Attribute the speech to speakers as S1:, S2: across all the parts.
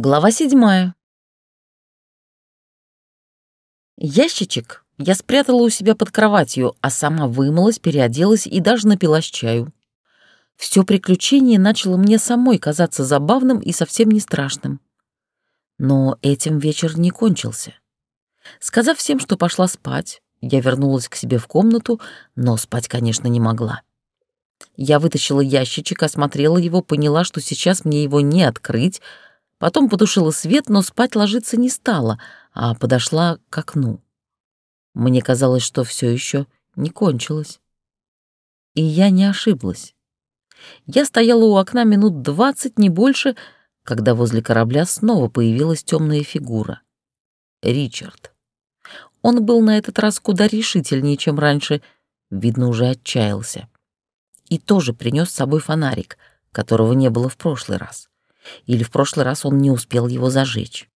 S1: Глава седьмая. Ящичек я спрятала у себя под кроватью, а сама вымылась, переоделась и даже напилась чаю. Все приключение начало мне самой казаться забавным и совсем не страшным. Но этим вечер не кончился. Сказав всем, что пошла спать, я вернулась к себе в комнату, но спать, конечно, не могла. Я вытащила ящичек, осмотрела его, поняла, что сейчас мне его не открыть, Потом потушила свет, но спать ложиться не стала, а подошла к окну. Мне казалось, что все еще не кончилось. И я не ошиблась. Я стояла у окна минут двадцать, не больше, когда возле корабля снова появилась темная фигура. Ричард. Он был на этот раз куда решительнее, чем раньше, видно, уже отчаялся. И тоже принес с собой фонарик, которого не было в прошлый раз. Или в прошлый раз он не успел его зажечь.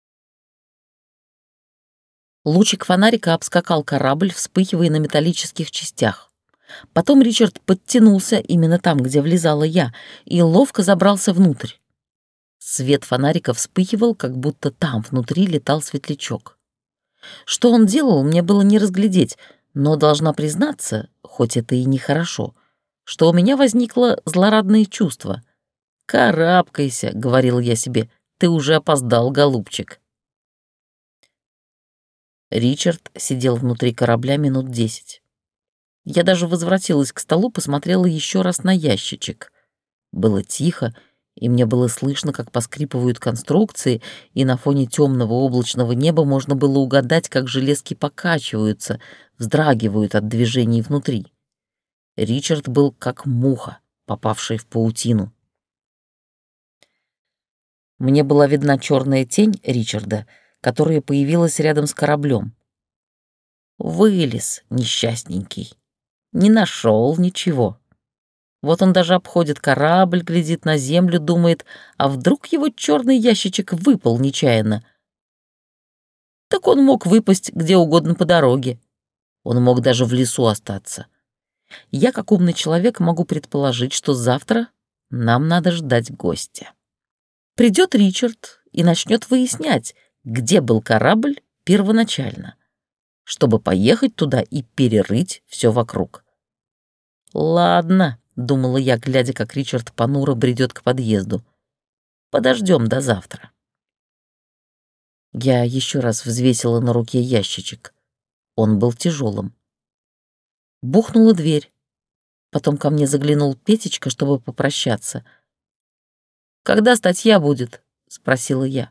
S1: Лучик фонарика обскакал корабль, вспыхивая на металлических частях. Потом Ричард подтянулся именно там, где влезала я, и ловко забрался внутрь. Свет фонарика вспыхивал, как будто там внутри летал светлячок. Что он делал, мне было не разглядеть, но должна признаться, хоть это и нехорошо, что у меня возникло злорадное чувство — «Карабкайся», — говорил я себе, — «ты уже опоздал, голубчик». Ричард сидел внутри корабля минут десять. Я даже возвратилась к столу, посмотрела еще раз на ящичек. Было тихо, и мне было слышно, как поскрипывают конструкции, и на фоне темного облачного неба можно было угадать, как железки покачиваются, вздрагивают от движений внутри. Ричард был как муха, попавшая в паутину. Мне была видна черная тень Ричарда, которая появилась рядом с кораблем. Вылез, несчастненький. Не нашел ничего. Вот он даже обходит корабль, глядит на землю, думает, а вдруг его черный ящичек выпал нечаянно. Так он мог выпасть где угодно по дороге. Он мог даже в лесу остаться. Я, как умный человек, могу предположить, что завтра нам надо ждать гостя. Придет Ричард и начнет выяснять, где был корабль первоначально, чтобы поехать туда и перерыть все вокруг. «Ладно», — думала я, глядя, как Ричард понуро бредет к подъезду. «Подождем до завтра». Я еще раз взвесила на руке ящичек. Он был тяжелым. Бухнула дверь. Потом ко мне заглянул Петечка, чтобы попрощаться — «Когда статья будет?» — спросила я.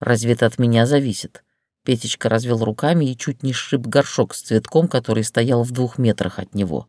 S1: «Разве это от меня зависит?» Петечка развел руками и чуть не сшиб горшок с цветком, который стоял в двух метрах от него.